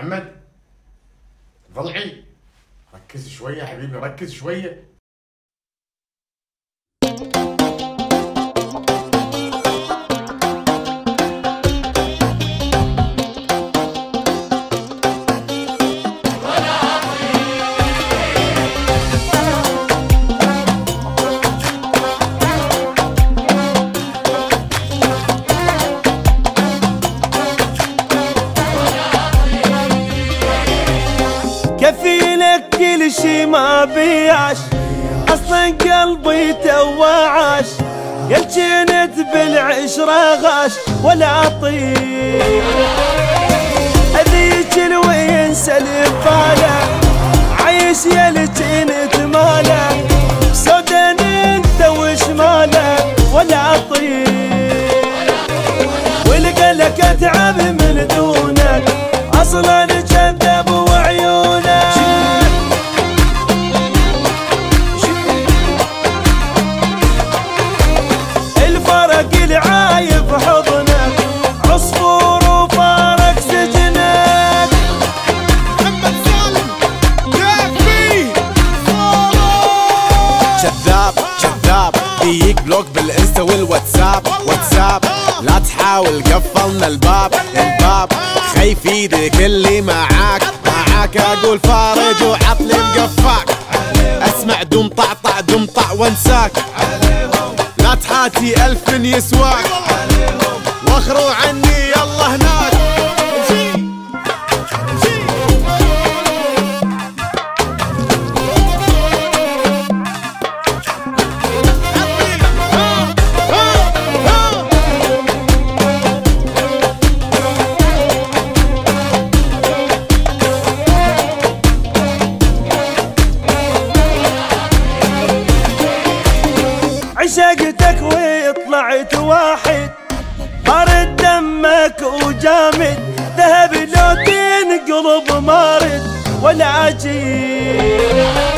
محمد ضلعي ركز شوية حبيبي ركز شوية. كفيلك كل شي ما بيعش. أصلا قلبي توعش يا كنت بالعشرة غاش. ولا طيب هذيك الفالة عيش بيك بلوك بالانستا والواتساب. واتساب. لا تحاول قفلنا الباب. الباب. خيف إيدك اللي معاك. معاك أقول فارج وعطلي مقفاك أسمع دم طعطع دم طع وانساك. لا تحاتي ألف من يسواك. واخرو عني عشقتك وطلعت واحد بارد دمك وجامد. ذهب لو تنقلب مارد ولا عجيب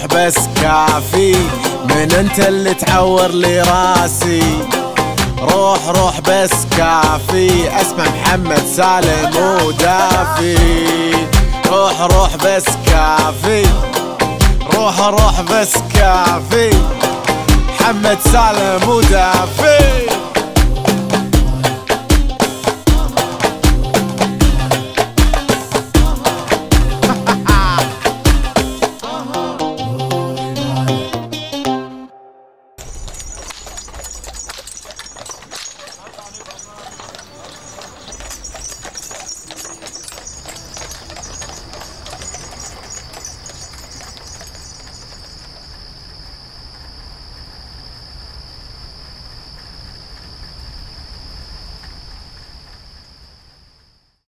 روح بس كافي من انت اللي تعور لي راسي. روح روح بس كافي اسمع محمد سالم ودافي. روح روح بس كافي روح روح بس كافي محمد سالم ودافي.